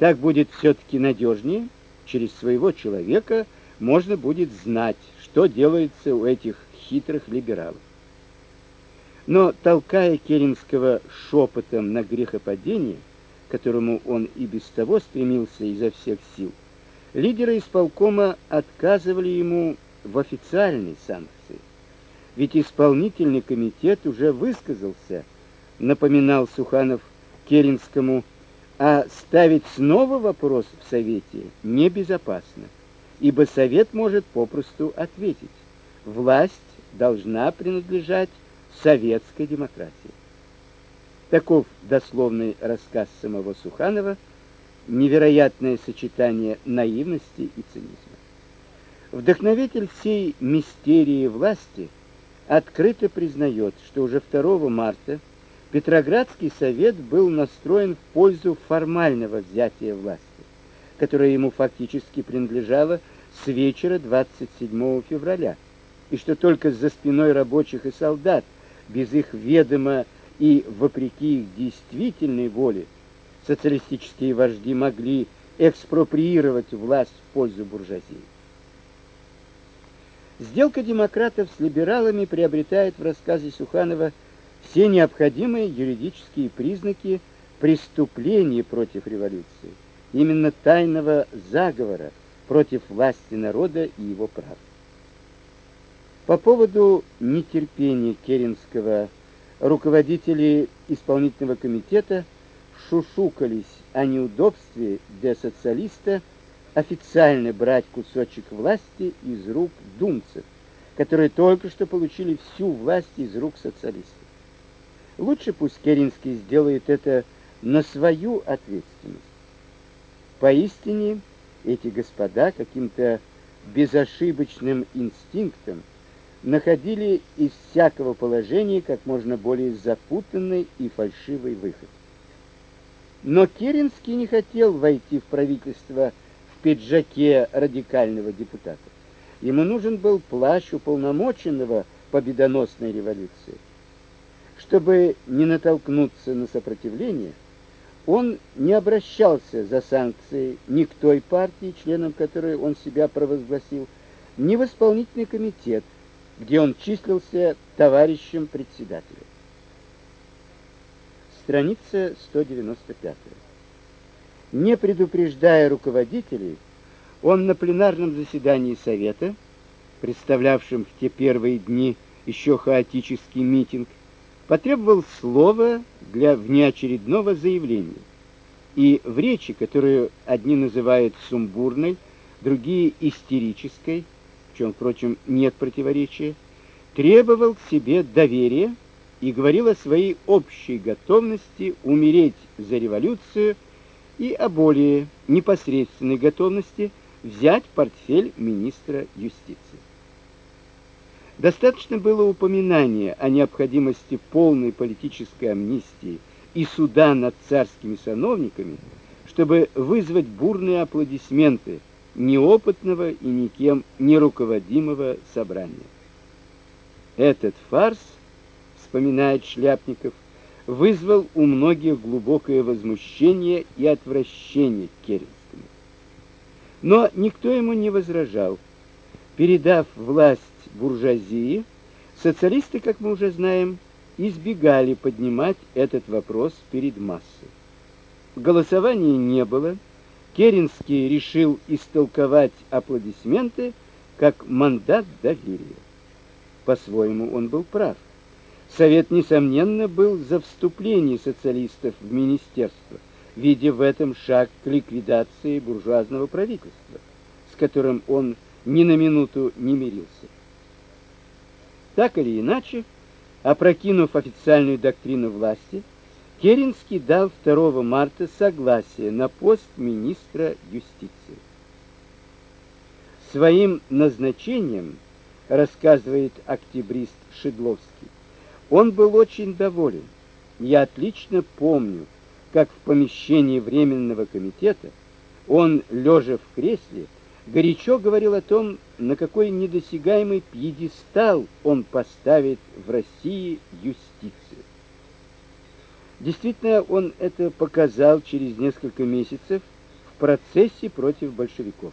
Так будет все таки надежнее. Через своего человека можно будет знать, что делается у этих хитрых либералов. Но толкая Керенского шепотом на грехопадение, к которому он и без того стремился изо всех сил, лидеры исполкома отказывали ему в официальной санкции. Ведь исполнительный комитет уже высказался, напоминал Суханов Керенскому, а ставить снова вопрос в совете небезопасно, ибо совет может попросту ответить: власть должна принадлежать советской демократии. Таков дословный рассказ самого Суханова, невероятное сочетание наивности и цинизма. Вдохновитель всей мистерии власти открыто признает, что уже 2 марта Петроградский совет был настроен в пользу формального взятия власти, которое ему фактически принадлежало с вечера 27 февраля, и что только за спиной рабочих и солдат без их ведома и вопреки их действительной воле социалистические вожди могли экспроприировать власть в пользу буржуазии. Сделка демократов с либералами приобретает в рассказе Суханова все необходимые юридические признаки преступления против революции, именно тайного заговора против власти народа и его прав. По поводу нетерпения Керенского руководители исполнительного комитета шушукались о неудобстве для социалиста официально брать кусочек власти из рук думцев, которые только что получили всю власть из рук социалистов. Лучше пусть Керенский сделает это на свою ответственность. Поистине эти господа каким-то безошибочным инстинктом находили из всякого положения как можно более запутанный и фальшивый выход. Но Керенский не хотел войти в правительство в пиджаке радикального депутата. Ему нужен был плащ уполномоченного победоносной революции. Чтобы не натолкнуться на сопротивление, он не обращался за санкцией ни к той партии, членом которой он себя провозгласил, ни в исполнительный комитет, где он числился товарищем председателя. Страница 195. Не предупреждая руководителей, он на пленарном заседании совета, представлявшем в те первые дни еще хаотический митинг, потребовал слова для внеочередного заявления. И в речи, которую одни называют сумбурной, другие истерической, чем, впрочем, нет противоречия, требовал к себе доверия и говорил о своей общей готовности умереть за революцию и о более непосредственной готовности взять портфель министра юстиции. Достаточно было упоминания о необходимости полной политической амнистии и суда над царскими сановниками, чтобы вызвать бурные аплодисменты неопытного и никем не руководимого собрания. Этот фарс, вспоминает Шляпников, вызвал у многих глубокое возмущение и отвращение к Керенскому. Но никто ему не возражал. Передав власть буржуазии, социалисты, как мы уже знаем, избегали поднимать этот вопрос перед массой. Голосования не было, Керенский решил истолковать аплодисменты как мандат доверия. По-своему он был прав. Совет несомненно был за вступление социалистов в министерство, видя в этом шаг к ликвидации буржуазного правительства, с которым он ни на минуту не мирился. Так или иначе, опрокинув официальную доктрину власти, Керенский дал 2 марта согласие на пост министра юстиции. Своим назначением, рассказывает октябрист Шедловский, он был очень доволен. Я отлично помню, как в помещении временного комитета он, лежа в кресле, горячо говорил о том, на какой недосягаемый пьедестал он поставит в России юстицию. Действительно, он это показал через несколько месяцев процессе против большевиков.